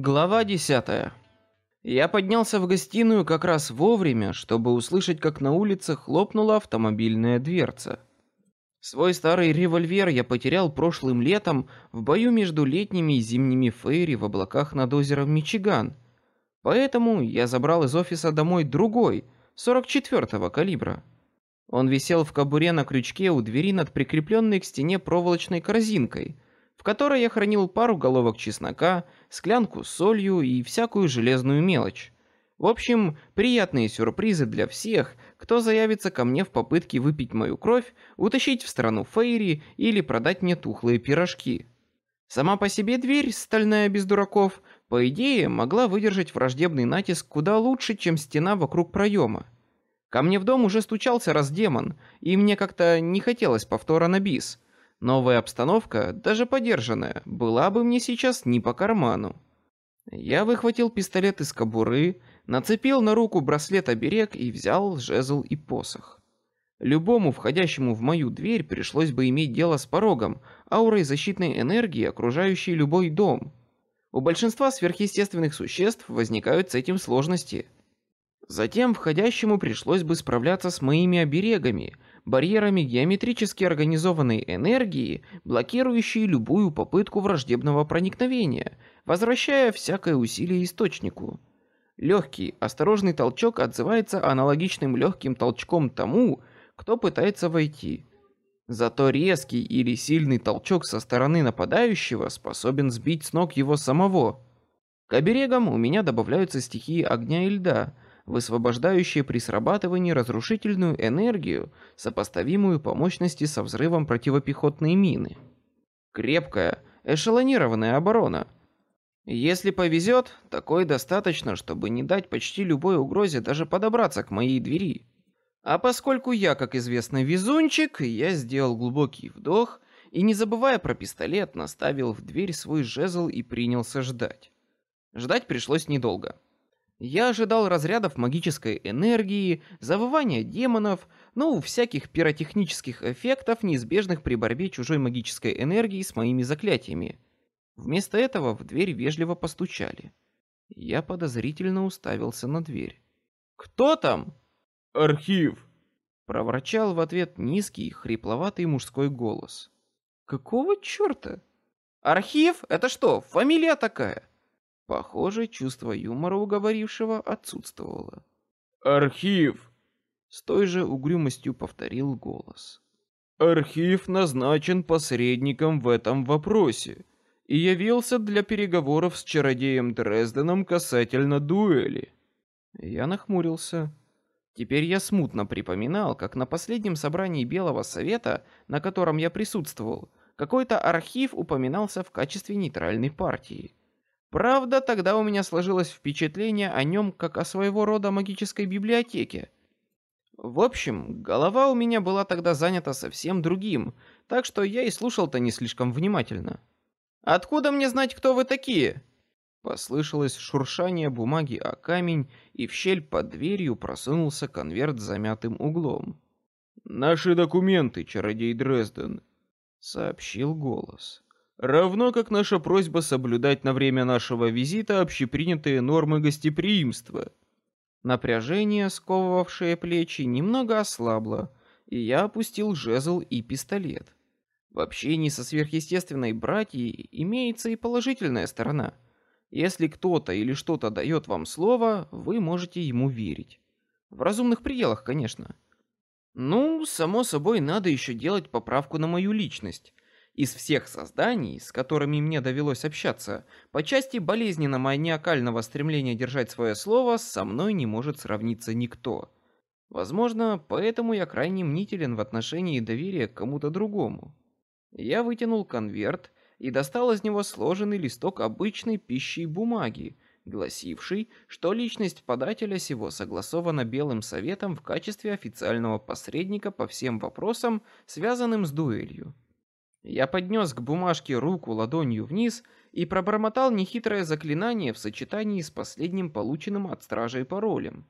Глава 10. Я поднялся в гостиную как раз вовремя, чтобы услышать, как на улице хлопнула автомобильная дверца. Свой старый револьвер я потерял прошлым летом в бою между летними и зимними фейри в облаках над озером Мичиган. Поэтому я забрал из офиса домой другой, 44-го калибра. Он висел в кобуре на крючке у двери над прикрепленной к стене проволочной корзинкой, в которой я хранил пару головок чеснока, склянку с солью и всякую железную мелочь. В общем, приятные сюрпризы для всех, кто заявится ко мне в попытке выпить мою кровь, утащить в страну Фейри или продать мне тухлые пирожки. Сама по себе дверь, стальная без дураков, по идее, могла выдержать враждебный натиск куда лучше, чем стена вокруг проема. Ко мне в дом уже стучался раз демон, и мне как-то не хотелось повтора на бис. Новая обстановка, даже подержанная, была бы мне сейчас не по карману. Я выхватил пистолет из кобуры, нацепил на руку браслет-оберег и взял жезл и посох. Любому входящему в мою дверь пришлось бы иметь дело с порогом, аурой защитной энергии, окружающей любой дом. У большинства сверхъестественных существ возникают с этим сложности. Затем входящему пришлось бы справляться с моими оберегами, барьерами геометрически организованной энергии, блокирующей любую попытку враждебного проникновения, возвращая всякое усилие источнику. Легкий, осторожный толчок отзывается аналогичным легким толчком тому, кто пытается войти. Зато резкий или сильный толчок со стороны нападающего способен сбить с ног его самого. К оберегам у меня добавляются стихии огня и льда, высвобождающие при срабатывании разрушительную энергию, сопоставимую по мощности со взрывом противопехотной мины. Крепкая, эшелонированная оборона – если повезет, такой достаточно, чтобы не дать почти любой угрозе даже подобраться к моей двери. А поскольку я, как известно, везунчик, я сделал глубокий вдох и, не забывая про пистолет, наставил в дверь свой жезл и принялся ждать. Ждать пришлось недолго. Я ожидал разрядов магической энергии, завывания демонов, ну, всяких пиротехнических эффектов, неизбежных при борьбе чужой магической энергии с моими заклятиями. Вместо этого в дверь вежливо постучали. Я подозрительно уставился на дверь. Кто там? Архив. Проворчал в ответ низкий, хрипловатый мужской голос. Какого черта? Архив? Это что, фамилия такая? Похоже, чувство юмора уговорившего отсутствовало. Архив. С той же угрюмостью повторил голос. Архив назначен посредником в этом вопросе и явился для переговоров с чародеем Дрезденом касательно дуэли. Я нахмурился. Теперь я смутно припоминал, как на последнем собрании Белого Совета, на котором я присутствовал, какой-то архив упоминался в качестве нейтральной партии. Правда, тогда у меня сложилось впечатление о нем как о своего рода магической библиотеке. В общем, голова у меня была тогда занята совсем другим, так что я и слушал-то не слишком внимательно. Откуда мне знать, кто вы такие? Послышалось шуршание бумаги о камень, и в щель под дверью просунулся конверт с замятым углом. Наши документы, чародей Дрезден, сообщил голос. Равно как наша просьба соблюдать на время нашего визита общепринятые нормы гостеприимства. Напряжение, сковывавшее плечи, немного ослабло, и я опустил жезл и пистолет. В общении со сверхъестественной братьей имеется и положительная сторона. Если кто-то или что-то дает вам слово, вы можете ему верить. В разумных пределах, конечно. Ну, само собой, надо еще делать поправку на мою личность. Из всех созданий, с которыми мне довелось общаться, по части болезненно-маниакального стремления держать свое слово, со мной не может сравниться никто. Возможно, поэтому я крайне мнителен в отношении доверия к кому-то другому. Я вытянул конверт и достал из него сложенный листок обычной пищей бумаги, гласивший, что личность подателя сего согласована Белым Советом в качестве официального посредника по всем вопросам, связанным с дуэлью. Я поднес к бумажке руку ладонью вниз и пробормотал нехитрое заклинание в сочетании с последним полученным от стражей паролем.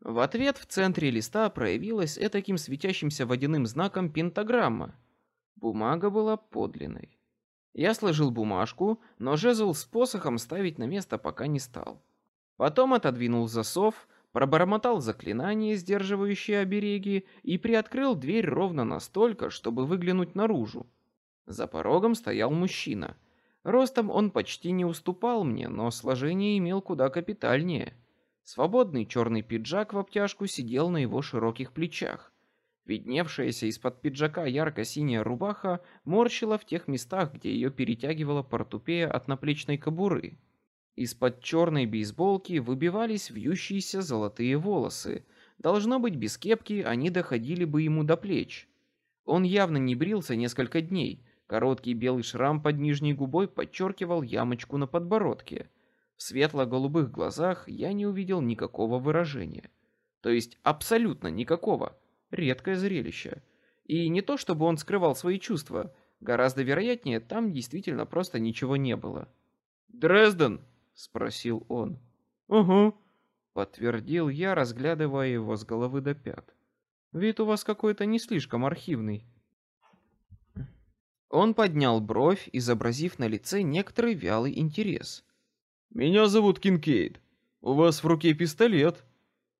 В ответ в центре листа проявилась этаким светящимся водяным знаком пентаграмма, Бумага была подлинной. Я сложил бумажку, но жезл с посохом ставить на место пока не стал. Потом отодвинул засов, пробормотал заклинание, сдерживающее обереги, и приоткрыл дверь ровно настолько, чтобы выглянуть наружу. За порогом стоял мужчина. Ростом он почти не уступал мне, но сложение имел куда капитальнее. Свободный черный пиджак в обтяжку сидел на его широких плечах. Видневшаяся из-под пиджака ярко-синяя рубаха морщила в тех местах, где ее перетягивала портупея от наплечной кобуры. Из-под черной бейсболки выбивались вьющиеся золотые волосы. Должно быть, без кепки они доходили бы ему до плеч. Он явно не брился несколько дней. Короткий белый шрам под нижней губой подчеркивал ямочку на подбородке. В светло-голубых глазах я не увидел никакого выражения. То есть абсолютно никакого. Редкое зрелище. И не то, чтобы он скрывал свои чувства. Гораздо вероятнее, там действительно просто ничего не было. «Дрезден?» — спросил он. «Угу», — подтвердил я, разглядывая его с головы до пят. «Вид у вас какой-то не слишком архивный». Он поднял бровь, изобразив на лице некоторый вялый интерес. Меня зовут Кинкейд. У вас в руке пистолет?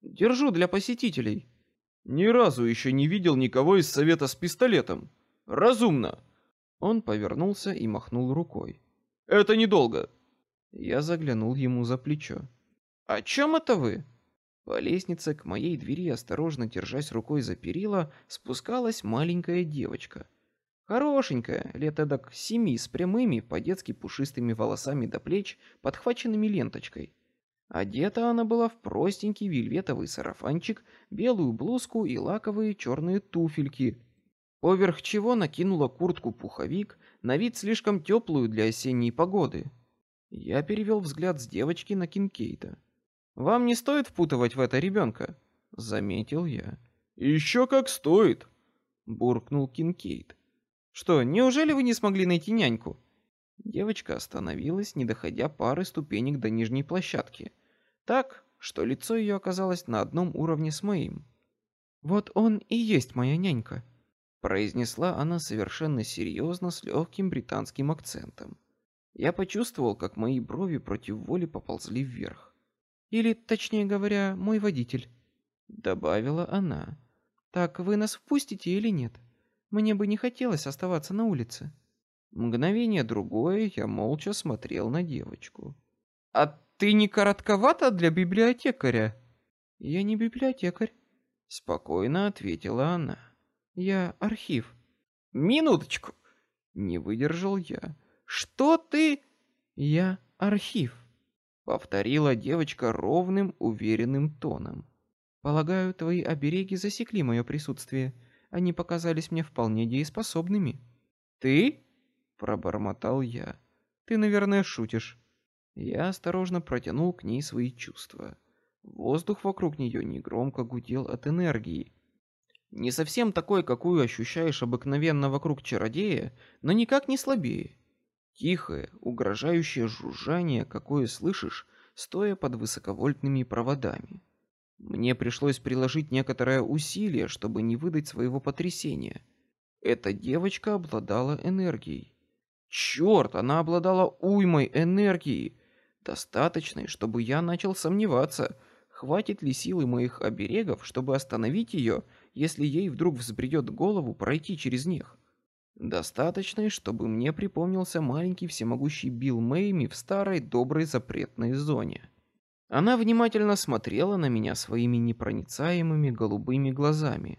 Держу для посетителей. Ни разу еще не видел никого из совета с пистолетом. Разумно. Он повернулся и махнул рукой. Это недолго. Я заглянул ему за плечо. О чем это вы? По лестнице к моей двери, осторожно держась рукой за перила, спускалась маленькая девочка. Хорошенькая, лет эдак семи, с прямыми, по-детски пушистыми волосами до плеч, подхваченными ленточкой. Одета она была в простенький вельветовый сарафанчик, белую блузку и лаковые черные туфельки, поверх чего накинула куртку-пуховик, на вид слишком теплую для осенней погоды. Я перевел взгляд с девочки на Кинкейта. «Вам не стоит впутывать в это ребенка?» — заметил я. «Еще как стоит!» — буркнул Кинкейт. Что, неужели вы не смогли найти няньку? Девочка остановилась, не доходя пары ступенек до нижней площадки. Так, что лицо ее оказалось на одном уровне с моим. Вот он и есть моя нянька, произнесла она совершенно серьезно с легким британским акцентом. Я почувствовал, как мои брови против воли поползли вверх. Или, точнее говоря, мой водитель, добавила она. Так вы нас впустите или нет? Мне бы не хотелось оставаться на улице. Мгновение другое я молча смотрел на девочку. А ты не коротковата для библиотекаря? Я не библиотекарь, спокойно ответила она. Я архив. Минуточку, не выдержал я. Что ты? Я архив, повторила девочка ровным, уверенным тоном. Полагаю, твои обереги засекли мое присутствие они показались мне вполне дееспособными. Ты? пробормотал я. Ты, наверное, шутишь. Я осторожно протянул к ней свои чувства. Воздух вокруг нее негромко гудел от энергии. Не совсем такой, какую ощущаешь обыкновенно вокруг чародея, но никак не слабее. Тихое, угрожающее жужжание, какое слышишь, стоя под высоковольтными проводами. Мне пришлось приложить некоторое усилие, чтобы не выдать своего потрясения. Эта девочка обладала энергией. Черт, она обладала уймой энергии, достаточной, чтобы я начал сомневаться, хватит ли силы моих оберегов, чтобы остановить ее, если ей вдруг взбредет голову пройти через них. Достаточной, чтобы мне припомнился маленький всемогущий Билл Мэйми в старой доброй запретной зоне. Она внимательно смотрела на меня своими непроницаемыми голубыми глазами.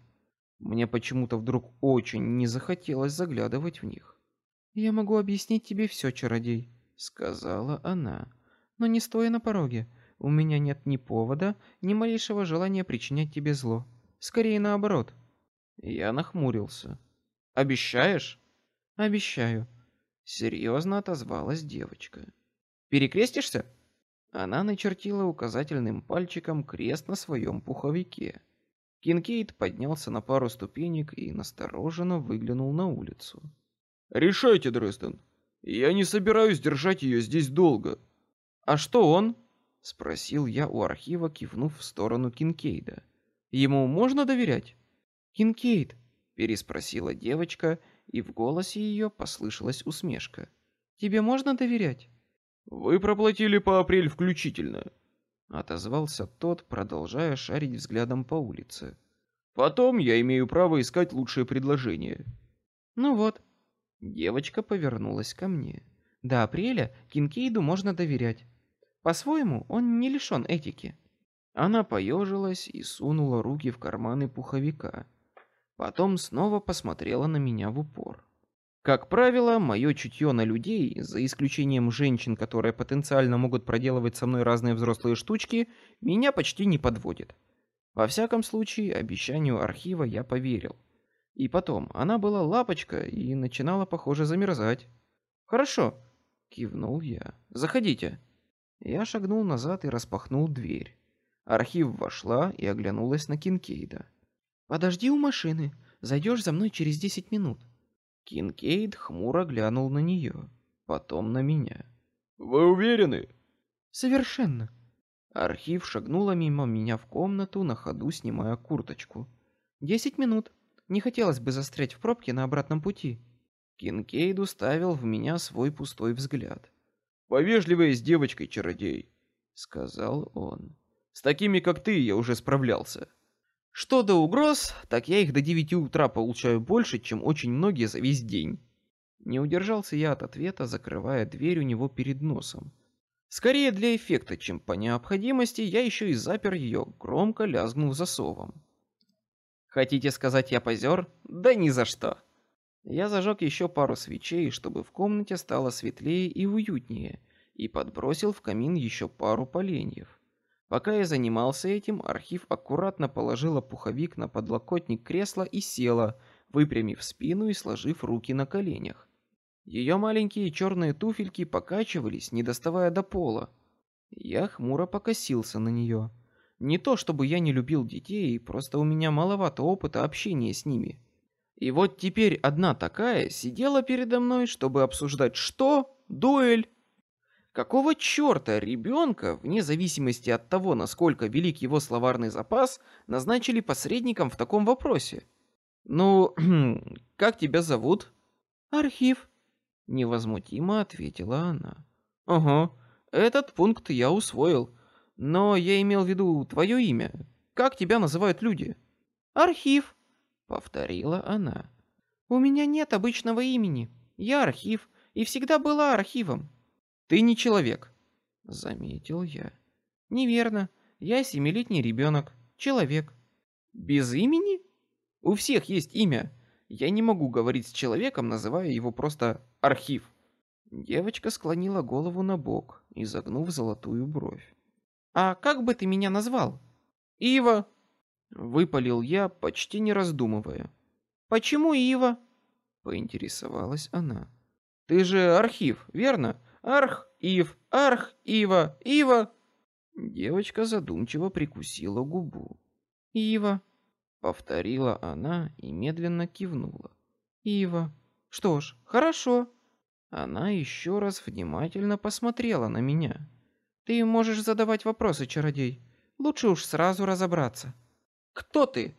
Мне почему-то вдруг очень не захотелось заглядывать в них. Я могу объяснить тебе все, чародей, сказала она, но не стоя на пороге. У меня нет ни повода, ни малейшего желания причинять тебе зло. Скорее наоборот. Я нахмурился. Обещаешь? Обещаю. Серьезно отозвалась девочка. Перекрестишься? Она начертила указательным пальчиком крест на своем пуховике. Кинкейд поднялся на пару ступенек и настороженно выглянул на улицу. Решайте, Дрезден. Я не собираюсь держать ее здесь долго. А что он? спросил я у архива, кивнув в сторону Кинкейда. Ему можно доверять? Кинкейд, переспросила девочка, и в голосе ее послышалась усмешка. Тебе можно доверять? Вы проплатили по апрель включительно, отозвался тот, продолжая шарить взглядом по улице. Потом я имею право искать лучшее предложение. Ну вот. Девочка повернулась ко мне. До апреля Кинкейду можно доверять. По-своему, он не лишен этики. Она поежилась и сунула руки в карманы пуховика. Потом снова посмотрела на меня в упор. Как правило, мое чутье на людей, за исключением женщин, которые потенциально могут проделывать со мной разные взрослые штучки, меня почти не подводит. Во всяком случае, обещанию архива я поверил. И потом, она была лапочка и начинала, похоже, замерзать. Хорошо, кивнул я. Заходите. Я шагнул назад и распахнул дверь. Архив вошла и оглянулась на Кинкейда. Подожди у машины. Зайдешь за мной через десять минут. Кинкейд хмуро глянул на нее, потом на меня. Вы уверены? Совершенно. Архив шагнула мимо меня в комнату, на ходу снимая курточку. Десять минут. Не хотелось бы застрять в пробке на обратном пути. Кинкейд уставил в меня свой пустой взгляд. Повежливая с девочкой, чародей, сказал он. С такими, как ты, я уже справлялся. Что до угроз, так я их до девяти утра получаю больше, чем очень многие за весь день. Не удержался я от ответа, закрывая дверь у него перед носом. Скорее для эффекта, чем по необходимости, я еще и запер ее, громко лязгнув засовом. Хотите сказать, я позер? Да ни за что. Я зажег еще пару свечей, чтобы в комнате стало светлее и уютнее, и подбросил в камин еще пару поленьев. Пока я занимался этим, архив аккуратно положила пуховик на подлокотник кресла и села, выпрямив спину и сложив руки на коленях. Ее маленькие черные туфельки покачивались, не доставая до пола. Я хмуро покосился на нее. Не то чтобы я не любил детей, просто у меня маловато опыта общения с ними. И вот теперь одна такая сидела передо мной, чтобы обсуждать что? Дуэль. Какого черта ребенка, вне зависимости от того, насколько велик его словарный запас, назначили посредником в таком вопросе? Ну, как тебя зовут? Архив. Невозмутимо ответила она. Ага, этот пункт я усвоил. Но я имел в виду твое имя. Как тебя называют люди? Архив. Повторила она. У меня нет обычного имени. Я архив и всегда была архивом. Ты не человек, заметил я. Неверно. Я семилетний ребенок, человек. Без имени? У всех есть имя. Я не могу говорить с человеком, называя его просто архив. Девочка склонила голову на бок, изогнув золотую бровь. А как бы ты меня назвал? Ива. Выпалил я, почти не раздумывая. Почему Ива? Поинтересовалась она. Ты же архив, верно? Арх, Ив, Арх, Ива, Ива. Девочка задумчиво прикусила губу. Ива, повторила она и медленно кивнула. Ива. Что ж, хорошо. Она еще раз внимательно посмотрела на меня. Ты можешь задавать вопросы, чародей. Лучше уж сразу разобраться. Кто ты?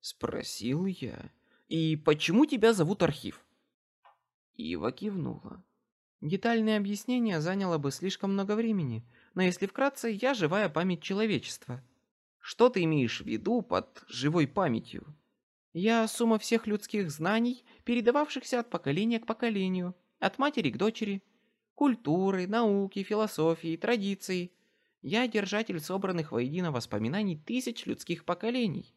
спросил я. И почему тебя зовут Архив? Ива кивнула. Детальное объяснение заняло бы слишком много времени, но если вкратце, я живая память человечества. Что ты имеешь в виду под живой памятью? Я сумма всех людских знаний, передававшихся от поколения к поколению, от матери к дочери, культуры, науки, философии, традиций. Я держатель собранных воедино воспоминаний тысяч людских поколений.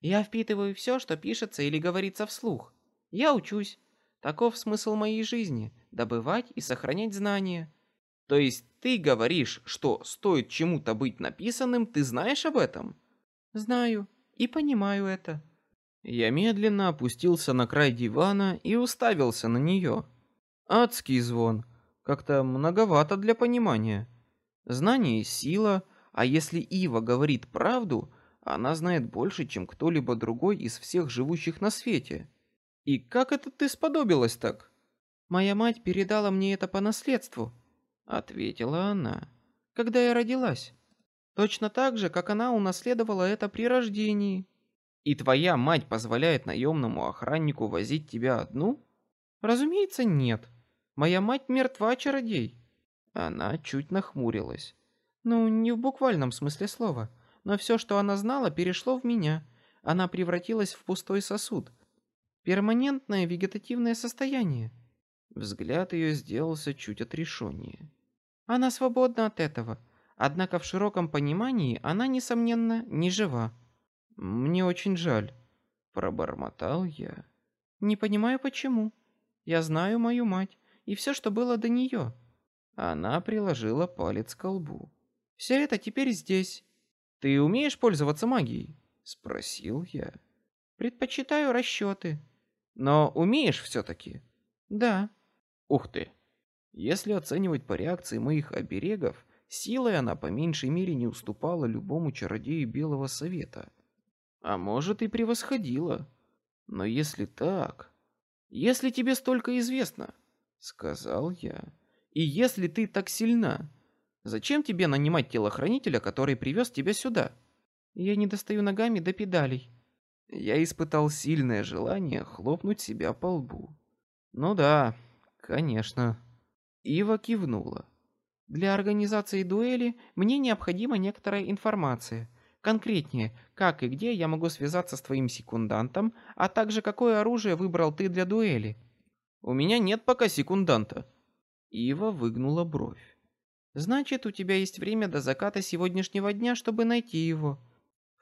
Я впитываю все, что пишется или говорится вслух. Я учусь. Таков смысл моей жизни добывать и сохранять знания. То есть ты говоришь, что стоит чему-то быть написанным, ты знаешь об этом? Знаю и понимаю это. Я медленно опустился на край дивана и уставился на нее. Адский звон, как-то многовато для понимания. Знание сила, а если Ива говорит правду, она знает больше, чем кто-либо другой из всех живущих на свете. И как это ты сподобилась так? Моя мать передала мне это по наследству, ответила она. Когда я родилась, точно так же, как она унаследовала это при рождении. И твоя мать позволяет наемному охраннику возить тебя одну? Разумеется, нет. Моя мать мертва, чародей. Она чуть нахмурилась. Ну, не в буквальном смысле слова, но все, что она знала, перешло в меня. Она превратилась в пустой сосуд. Перманентное вегетативное состояние. Взгляд ее сделался чуть отрешеннее. Она свободна от этого, однако в широком понимании она, несомненно, не жива. Мне очень жаль, пробормотал я. Не понимаю почему. Я знаю мою мать и все, что было до нее. Она приложила палец к лбу. Все это теперь здесь. Ты умеешь пользоваться магией? спросил я. Предпочитаю расчеты. Но умеешь все-таки? Да. Ух ты. Если оценивать по реакции моих оберегов, силой она по меньшей мере не уступала любому чародею Белого Совета. А может и превосходила. Но если так... Если тебе столько известно, сказал я, и если ты так сильна, зачем тебе нанимать телохранителя, который привез тебя сюда? Я не достаю ногами до педалей. Я испытал сильное желание хлопнуть себя по лбу. Ну да, конечно. Ива кивнула. Для организации дуэли мне необходима некоторая информация. Конкретнее, как и где я могу связаться с твоим секундантом, а также какое оружие выбрал ты для дуэли. У меня нет пока секунданта. Ива выгнула бровь. Значит, у тебя есть время до заката сегодняшнего дня, чтобы найти его.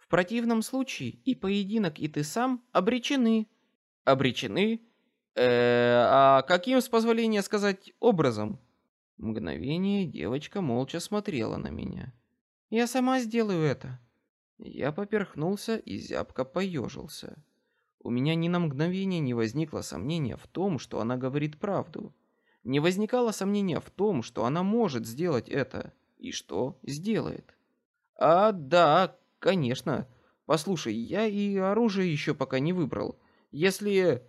В противном случае и поединок, и ты сам обречены. Обречены? Э, а каким, с позволения сказать, образом? Мгновение девочка молча смотрела на меня. Я сама сделаю это. Я поперхнулся и зябко поежился. У меня ни на мгновение не возникло сомнения в том, что она говорит правду. Не возникало сомнения в том, что она может сделать это и что сделает. А да, Конечно. Послушай, я и оружие еще пока не выбрал. Если...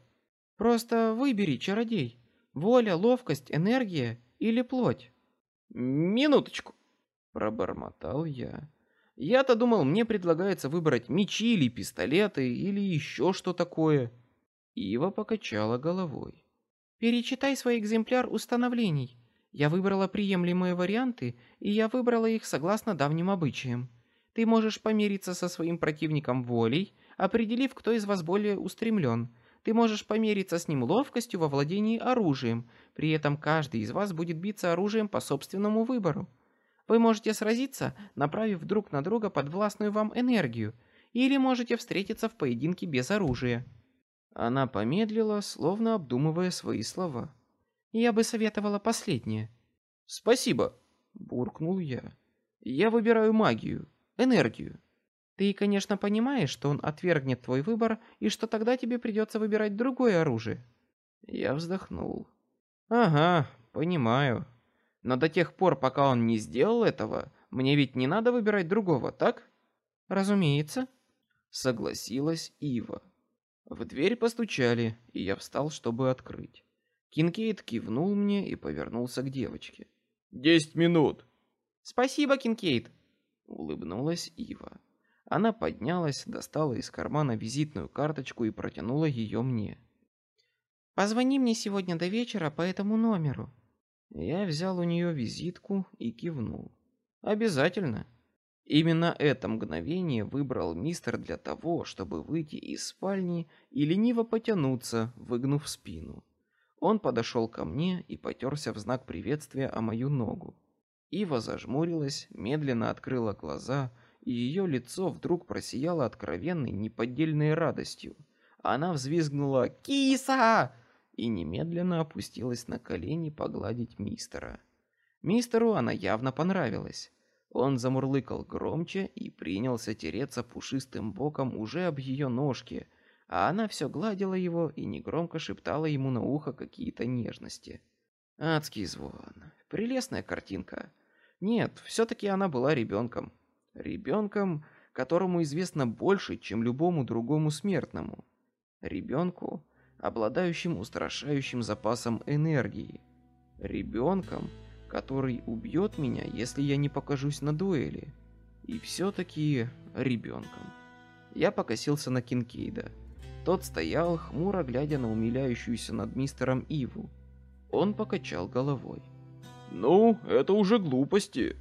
Просто выбери, чародей. Воля, ловкость, энергия или плоть? Минуточку. Пробормотал я. Я-то думал, мне предлагается выбрать мечи или пистолеты или еще что такое. Ива покачала головой. Перечитай свой экземпляр установлений. Я выбрала приемлемые варианты, и я выбрала их согласно давним обычаям. Ты можешь помириться со своим противником волей, определив, кто из вас более устремлен. Ты можешь помириться с ним ловкостью во владении оружием, при этом каждый из вас будет биться оружием по собственному выбору. Вы можете сразиться, направив друг на друга подвластную вам энергию, или можете встретиться в поединке без оружия. Она помедлила, словно обдумывая свои слова. Я бы советовала последнее. Спасибо, буркнул я. Я выбираю магию энергию. Ты, конечно, понимаешь, что он отвергнет твой выбор и что тогда тебе придется выбирать другое оружие. Я вздохнул. Ага, понимаю. Но до тех пор, пока он не сделал этого, мне ведь не надо выбирать другого, так? Разумеется, согласилась Ива. В дверь постучали, и я встал, чтобы открыть. Кинкейд кивнул мне и повернулся к девочке. «Десять минут!» «Спасибо, Кинкейд!» Улыбнулась Ива. Она поднялась, достала из кармана визитную карточку и протянула ее мне. Позвони мне сегодня до вечера по этому номеру. Я взял у нее визитку и кивнул. Обязательно. Именно это мгновение выбрал мистер для того, чтобы выйти из спальни и лениво потянуться, выгнув спину. Он подошел ко мне и потерся в знак приветствия о мою ногу. Ива зажмурилась, медленно открыла глаза, и ее лицо вдруг просияло откровенной, неподдельной радостью. Она взвизгнула «Киса!» и немедленно опустилась на колени погладить мистера. Мистеру она явно понравилась. Он замурлыкал громче и принялся тереться пушистым боком уже об ее ножке, а она все гладила его и негромко шептала ему на ухо какие-то нежности. Адский звон. Прелестная картинка. Нет, все-таки она была ребенком. Ребенком, которому известно больше, чем любому другому смертному. Ребенку, обладающим устрашающим запасом энергии. Ребенком, который убьет меня, если я не покажусь на дуэли. И все-таки ребенком. Я покосился на Кинкейда. Тот стоял, хмуро глядя на умиляющуюся над мистером Иву. Он покачал головой. Ну, это уже глупости.